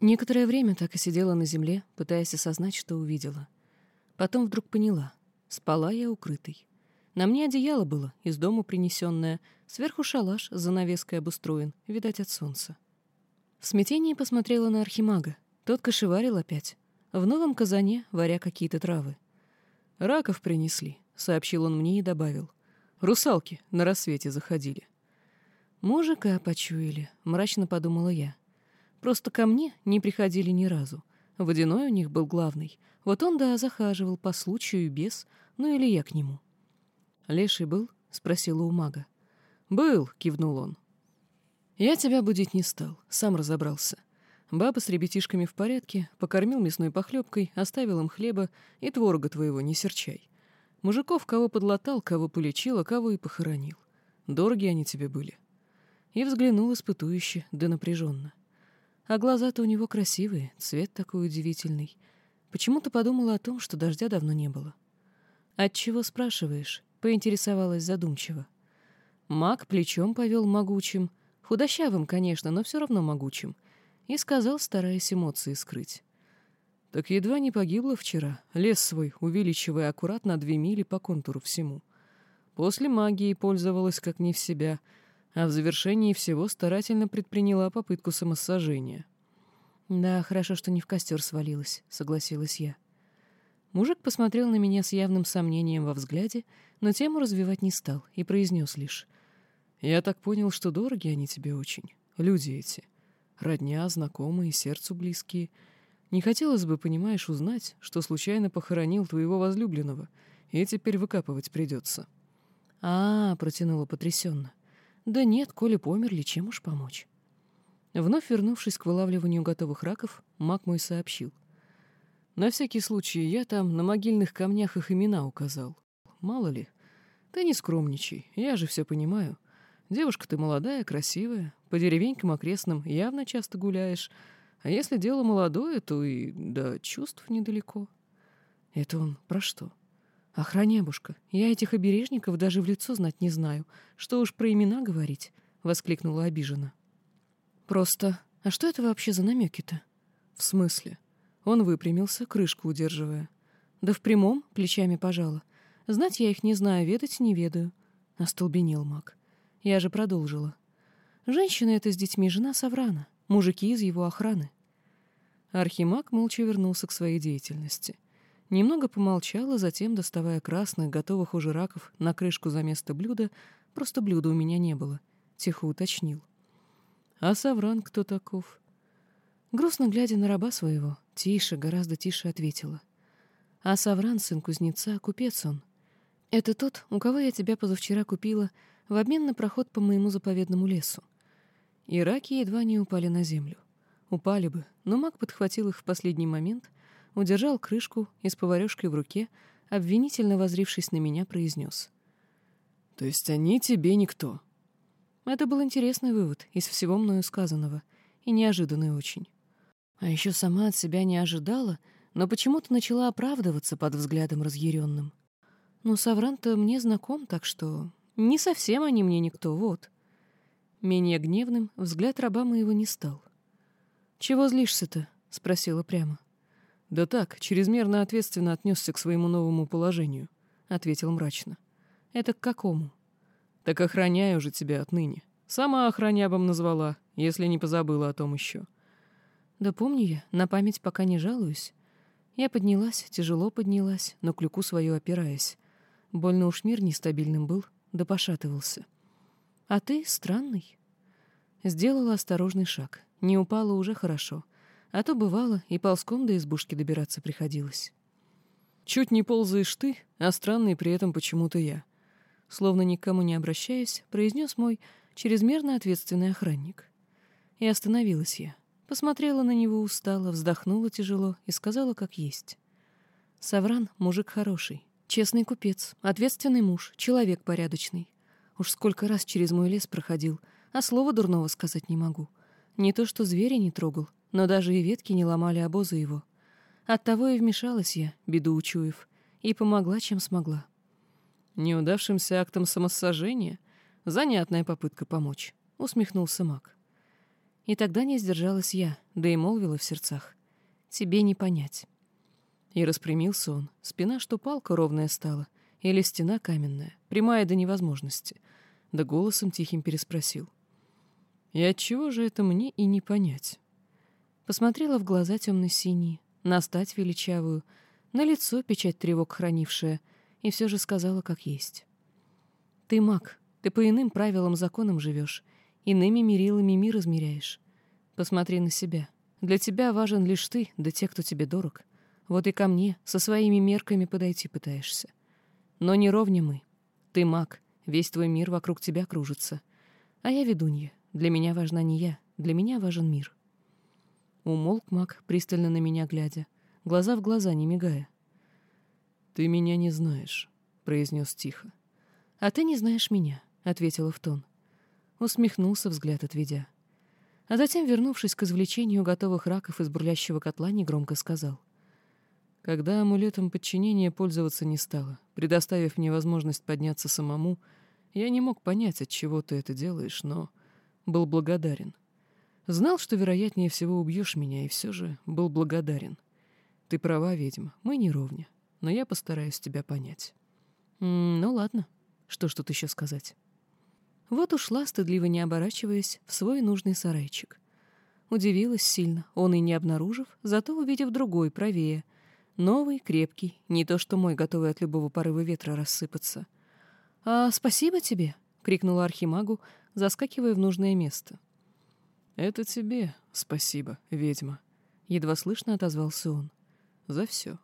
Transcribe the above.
Некоторое время так и сидела на земле, пытаясь осознать, что увидела. Потом вдруг поняла. Спала я укрытой. На мне одеяло было, из дома принесенное, сверху шалаш с занавеской обустроен, видать, от солнца. В смятении посмотрела на архимага. Тот кошеварил опять. В новом казане, варя какие-то травы. «Раков принесли», — сообщил он мне и добавил. «Русалки на рассвете заходили». «Мужика почуяли», — мрачно подумала я. «Просто ко мне не приходили ни разу. Водяной у них был главный. Вот он, да, захаживал по случаю без, ну или я к нему». «Леший был?» — спросила у мага. «Был», — кивнул он. «Я тебя будить не стал, сам разобрался. Баба с ребятишками в порядке, покормил мясной похлебкой, оставил им хлеба и творога твоего не серчай. Мужиков кого подлатал, кого полечил, а кого и похоронил. Дороги они тебе были» и взглянул испытующе, да напряженно. А глаза-то у него красивые, цвет такой удивительный. Почему-то подумала о том, что дождя давно не было. «Отчего спрашиваешь?» — поинтересовалась задумчиво. Маг плечом повел могучим, худощавым, конечно, но все равно могучим, и сказал, стараясь эмоции скрыть. «Так едва не погибла вчера, лес свой, увеличивая аккуратно две мили по контуру всему. После магии пользовалась как не в себя — а в завершении всего старательно предприняла попытку самосожжения. «Да, хорошо, что не в костер свалилась», — согласилась я. Мужик посмотрел на меня с явным сомнением во взгляде, но тему развивать не стал и произнес лишь. «Я так понял, что дороги они тебе очень, люди эти. Родня, знакомые, сердцу близкие. Не хотелось бы, понимаешь, узнать, что случайно похоронил твоего возлюбленного, и теперь выкапывать придется». «А, -а — протянула потрясенно. Да нет, коли померли, чем уж помочь. Вновь вернувшись к вылавливанию готовых раков, маг мой сообщил. На всякий случай я там на могильных камнях их имена указал. Мало ли. Ты не скромничай, я же все понимаю. Девушка ты молодая, красивая, по деревенькам окрестным явно часто гуляешь, а если дело молодое, то и до чувств недалеко. Это он про что? «Охранябушка, я этих обережников даже в лицо знать не знаю. Что уж про имена говорить?» — воскликнула обиженно. «Просто... А что это вообще за намеки-то?» «В смысле?» Он выпрямился, крышку удерживая. «Да в прямом, плечами пожала. Знать я их не знаю, ведать не ведаю». Остолбенел маг. Я же продолжила. «Женщина эта с детьми, жена Саврана, мужики из его охраны». Архимаг молча вернулся к своей деятельности — Немного помолчала, затем, доставая красных, готовых уже раков, на крышку за место блюда, просто блюда у меня не было, тихо уточнил. «А Савран кто таков?» Грустно глядя на раба своего, тише, гораздо тише ответила. «А Савран, сын кузнеца, купец он. Это тот, у кого я тебя позавчера купила в обмен на проход по моему заповедному лесу». И раки едва не упали на землю. Упали бы, но маг подхватил их в последний момент — удержал крышку и с поварёшкой в руке, обвинительно возрившись на меня, произнес. «То есть они тебе никто?» Это был интересный вывод из всего мною сказанного и неожиданный очень. А еще сама от себя не ожидала, но почему-то начала оправдываться под взглядом разъяренным. Ну, Савран-то мне знаком, так что не совсем они мне никто, вот. Менее гневным взгляд раба моего не стал. «Чего злишься-то?» — спросила прямо. «Да так, чрезмерно ответственно отнесся к своему новому положению», — ответил мрачно. «Это к какому?» «Так охраняю же тебя отныне. Сама охранябом назвала, если не позабыла о том еще». «Да помню я, на память пока не жалуюсь. Я поднялась, тяжело поднялась, но клюку свою опираясь. Больно уж мир нестабильным был, да пошатывался. А ты странный». Сделала осторожный шаг. Не упала уже хорошо — а то бывало, и ползком до избушки добираться приходилось. Чуть не ползаешь ты, а странный при этом почему-то я. Словно никому не обращаясь, произнес мой чрезмерно ответственный охранник. И остановилась я. Посмотрела на него устало, вздохнула тяжело и сказала, как есть. Савран — мужик хороший, честный купец, ответственный муж, человек порядочный. Уж сколько раз через мой лес проходил, а слова дурного сказать не могу. Не то что зверя не трогал, но даже и ветки не ломали обозы его. Оттого и вмешалась я, беду учуяв, и помогла, чем смогла. Неудавшимся актом самосожжения занятная попытка помочь, усмехнулся маг. И тогда не сдержалась я, да и молвила в сердцах. «Тебе не понять». И распрямился он, спина что палка ровная стала, или стена каменная, прямая до невозможности, да голосом тихим переспросил. «И отчего же это мне и не понять?» Посмотрела в глаза темно-синие, на стать величавую, на лицо печать тревог хранившая, и все же сказала, как есть. «Ты маг, ты по иным правилам законам живешь, иными мерилами мир измеряешь. Посмотри на себя. Для тебя важен лишь ты, да те, кто тебе дорог. Вот и ко мне со своими мерками подойти пытаешься. Но не ровня мы. Ты маг, весь твой мир вокруг тебя кружится. А я ведунья. Для меня важна не я, для меня важен мир». Умолк маг, пристально на меня глядя, глаза в глаза, не мигая. «Ты меня не знаешь», — произнес тихо. «А ты не знаешь меня», — ответила в тон. Усмехнулся, взгляд отведя. А затем, вернувшись к извлечению готовых раков из бурлящего котла, негромко сказал. Когда амулетом подчинения пользоваться не стало, предоставив мне возможность подняться самому, я не мог понять, от чего ты это делаешь, но был благодарен. Знал, что вероятнее всего убьешь меня, и все же был благодарен. Ты права, ведьма, мы не ровня, но я постараюсь тебя понять. М -м, ну ладно, что ж тут еще сказать? Вот ушла, стыдливо не оборачиваясь, в свой нужный сарайчик. Удивилась сильно, он и не обнаружив, зато увидев другой, правее. Новый, крепкий, не то что мой, готовый от любого порыва ветра рассыпаться. «А спасибо тебе!» — крикнула Архимагу, заскакивая в нужное место. «Это тебе спасибо, ведьма», — едва слышно отозвался он. «За все».